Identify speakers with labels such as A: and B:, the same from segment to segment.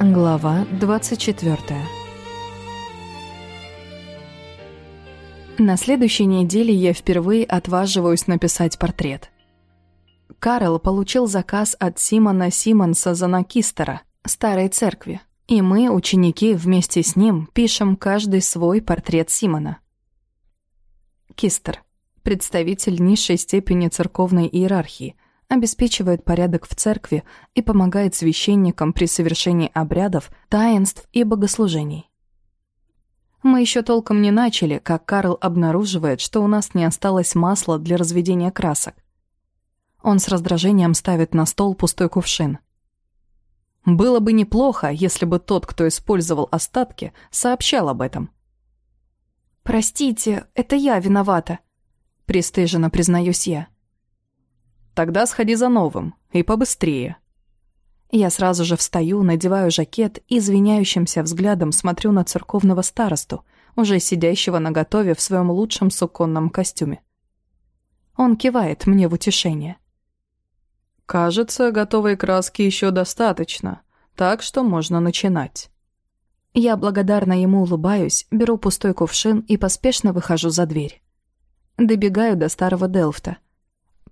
A: Глава 24 На следующей неделе я впервые отваживаюсь написать портрет. Карл получил заказ от Симона Симонса Занакистера, старой церкви, и мы, ученики, вместе с ним пишем каждый свой портрет Симона. Кистер, представитель низшей степени церковной иерархии, обеспечивает порядок в церкви и помогает священникам при совершении обрядов, таинств и богослужений. Мы еще толком не начали, как Карл обнаруживает, что у нас не осталось масла для разведения красок. Он с раздражением ставит на стол пустой кувшин. Было бы неплохо, если бы тот, кто использовал остатки, сообщал об этом. «Простите, это я виновата», — пристыженно признаюсь я.
B: Тогда сходи за новым, и побыстрее.
A: Я сразу же встаю, надеваю жакет и извиняющимся взглядом смотрю на церковного старосту, уже сидящего наготове в своем лучшем суконном костюме. Он кивает мне в утешение.
B: «Кажется, готовой краски еще достаточно, так что можно начинать».
A: Я благодарно ему улыбаюсь, беру пустой кувшин и поспешно выхожу за дверь. Добегаю до старого Делфта —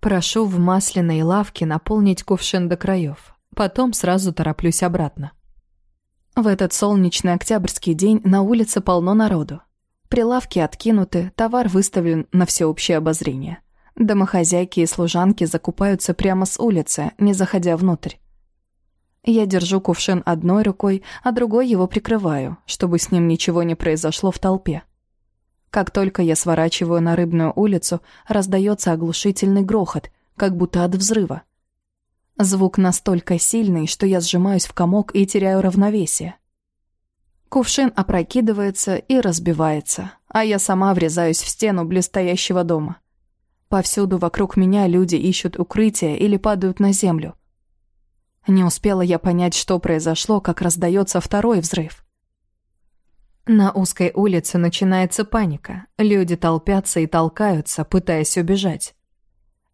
A: Прошу в масляной лавке наполнить кувшин до краев. Потом сразу тороплюсь обратно. В этот солнечный октябрьский день на улице полно народу. Прилавки откинуты, товар выставлен на всеобщее обозрение. Домохозяйки и служанки закупаются прямо с улицы, не заходя внутрь. Я держу кувшин одной рукой, а другой его прикрываю, чтобы с ним ничего не произошло в толпе. Как только я сворачиваю на рыбную улицу, раздается оглушительный грохот, как будто от взрыва. Звук настолько сильный, что я сжимаюсь в комок и теряю равновесие. Кувшин опрокидывается и разбивается, а я сама врезаюсь в стену блестящего дома. Повсюду вокруг меня люди ищут укрытие или падают на землю. Не успела я понять, что произошло, как раздается второй взрыв. На узкой улице начинается паника. Люди толпятся и толкаются, пытаясь убежать.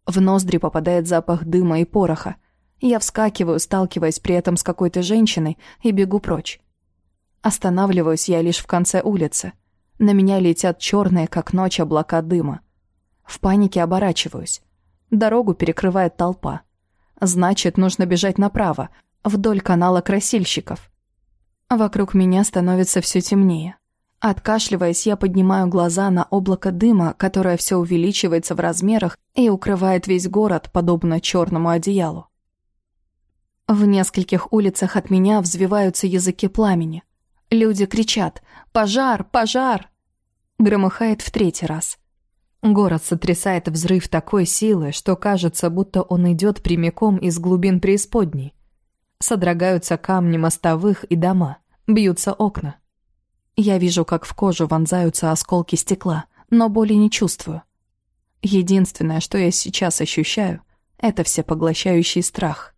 A: В ноздри попадает запах дыма и пороха. Я вскакиваю, сталкиваясь при этом с какой-то женщиной, и бегу прочь. Останавливаюсь я лишь в конце улицы. На меня летят черные, как ночь, облака дыма. В панике оборачиваюсь. Дорогу перекрывает толпа. Значит, нужно бежать направо, вдоль канала красильщиков. Вокруг меня становится все темнее. Откашливаясь, я поднимаю глаза на облако дыма, которое все увеличивается в размерах и укрывает весь город, подобно черному одеялу. В нескольких улицах от меня взвиваются языки пламени. Люди кричат «Пожар! Пожар!» Громыхает в третий раз. Город сотрясает взрыв такой силы, что кажется, будто он идет прямиком из глубин преисподней. Содрогаются камни мостовых и дома, бьются окна. Я вижу, как в кожу вонзаются осколки стекла, но боли не чувствую. Единственное, что я сейчас ощущаю, это всепоглощающий страх.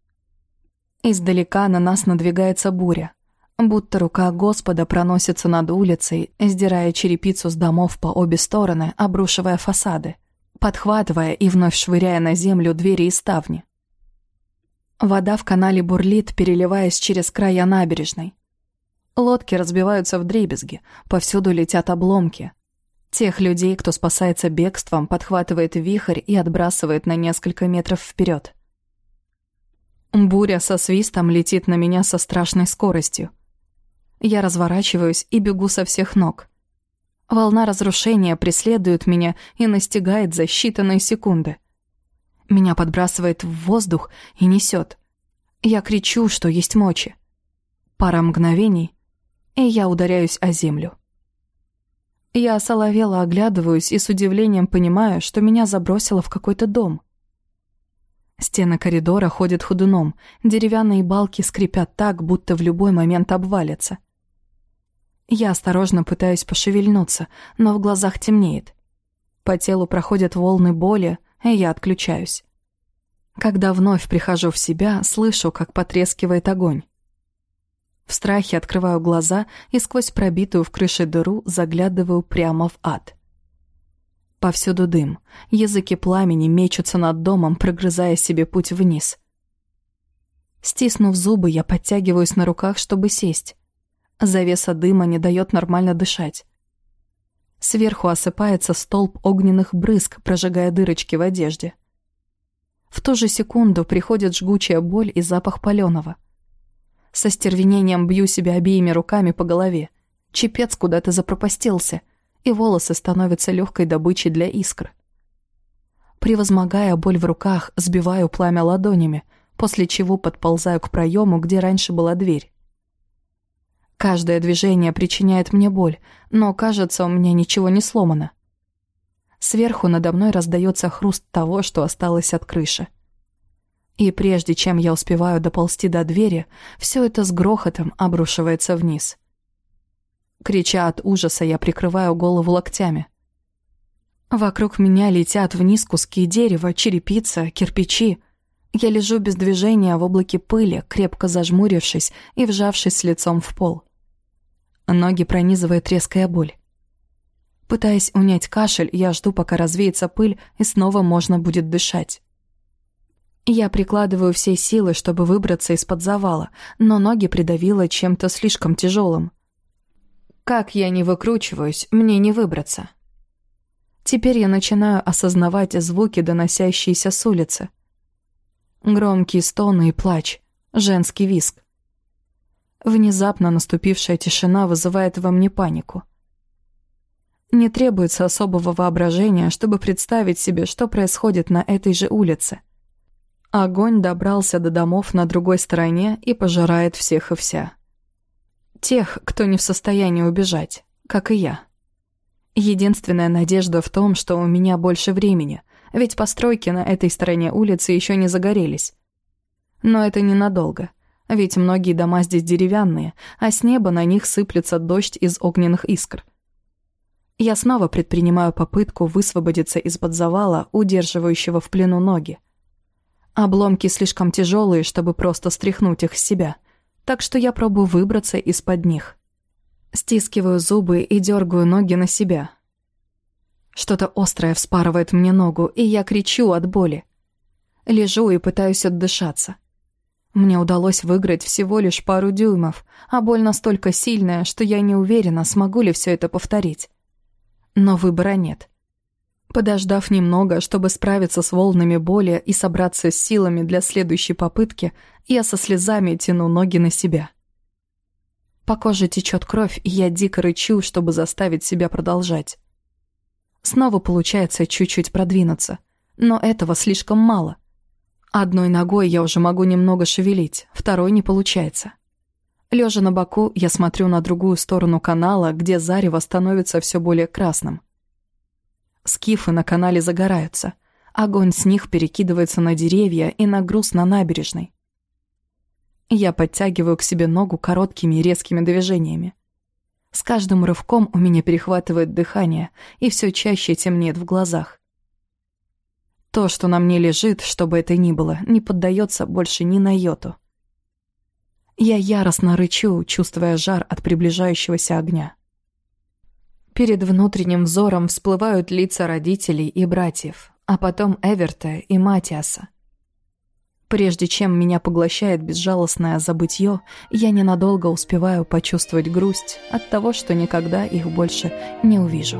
A: Издалека на нас надвигается буря, будто рука Господа проносится над улицей, сдирая черепицу с домов по обе стороны, обрушивая фасады, подхватывая и вновь швыряя на землю двери и ставни. Вода в канале бурлит, переливаясь через края набережной. Лодки разбиваются в дребезги, повсюду летят обломки. Тех людей, кто спасается бегством, подхватывает вихрь и отбрасывает на несколько метров вперед. Буря со свистом летит на меня со страшной скоростью. Я разворачиваюсь и бегу со всех ног. Волна разрушения преследует меня и настигает за считанные секунды. Меня подбрасывает в воздух и несет. Я кричу, что есть мочи. Пара мгновений, и я ударяюсь о землю. Я осоловела оглядываюсь и с удивлением понимаю, что меня забросило в какой-то дом. Стены коридора ходят ходуном, деревянные балки скрипят так, будто в любой момент обвалятся. Я осторожно пытаюсь пошевельнуться, но в глазах темнеет. По телу проходят волны боли, и я отключаюсь. Когда вновь прихожу в себя, слышу, как потрескивает огонь. В страхе открываю глаза и сквозь пробитую в крыше дыру заглядываю прямо в ад. Повсюду дым. Языки пламени мечутся над домом, прогрызая себе путь вниз. Стиснув зубы, я подтягиваюсь на руках, чтобы сесть. Завеса дыма не дает нормально дышать. Сверху осыпается столб огненных брызг, прожигая дырочки в одежде. В ту же секунду приходит жгучая боль и запах палёного. Со стервенением бью себя обеими руками по голове. Чепец куда-то запропастился, и волосы становятся легкой добычей для искр. Превозмогая боль в руках, сбиваю пламя ладонями, после чего подползаю к проему, где раньше была дверь. Каждое движение причиняет мне боль, но, кажется, у меня ничего не сломано. Сверху надо мной раздается хруст того, что осталось от крыши. И прежде чем я успеваю доползти до двери, все это с грохотом обрушивается вниз. Крича от ужаса, я прикрываю голову локтями. Вокруг меня летят вниз куски дерева, черепица, кирпичи. Я лежу без движения в облаке пыли, крепко зажмурившись и вжавшись лицом в пол. Ноги пронизывает резкая боль. Пытаясь унять кашель, я жду, пока развеется пыль, и снова можно будет дышать. Я прикладываю все силы, чтобы выбраться из-под завала, но ноги придавило чем-то слишком тяжелым. Как я не выкручиваюсь, мне не выбраться. Теперь я начинаю осознавать звуки, доносящиеся с улицы. Громкие стоны и плач, женский виск. Внезапно наступившая тишина вызывает во мне панику. Не требуется особого воображения, чтобы представить себе, что происходит на этой же улице. Огонь добрался до домов на другой стороне и пожирает всех и вся. Тех, кто не в состоянии убежать, как и я. Единственная надежда в том, что у меня больше времени, ведь постройки на этой стороне улицы еще не загорелись. Но это ненадолго, ведь многие дома здесь деревянные, а с неба на них сыплется дождь из огненных искр. Я снова предпринимаю попытку высвободиться из-под завала, удерживающего в плену ноги. Обломки слишком тяжелые, чтобы просто стряхнуть их с себя — так что я пробую выбраться из-под них. Стискиваю зубы и дергаю ноги на себя. Что-то острое вспарывает мне ногу, и я кричу от боли. Лежу и пытаюсь отдышаться. Мне удалось выиграть всего лишь пару дюймов, а боль настолько сильная, что я не уверена, смогу ли все это повторить. Но выбора нет. Подождав немного, чтобы справиться с волнами боли и собраться с силами для следующей попытки, я со слезами тяну ноги на себя. По коже течет кровь, и я дико рычу, чтобы заставить себя продолжать. Снова получается чуть-чуть продвинуться, но этого слишком мало. Одной ногой я уже могу немного шевелить, второй не получается. Лежа на боку, я смотрю на другую сторону канала, где зарево становится все более красным. Скифы на канале загораются. Огонь с них перекидывается на деревья и на груз на набережной. Я подтягиваю к себе ногу короткими резкими движениями. С каждым рывком у меня перехватывает дыхание, и все чаще темнеет в глазах. То, что на мне лежит, что бы это ни было, не поддается больше ни на йоту. Я яростно рычу, чувствуя жар от приближающегося огня. Перед внутренним взором всплывают лица родителей и братьев, а потом Эверта и Матиаса. Прежде чем меня поглощает безжалостное забытье, я ненадолго успеваю почувствовать грусть от того, что никогда их больше не увижу.